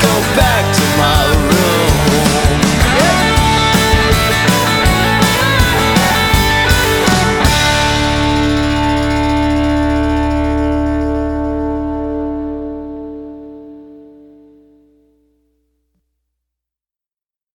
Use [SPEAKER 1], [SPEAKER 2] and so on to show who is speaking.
[SPEAKER 1] go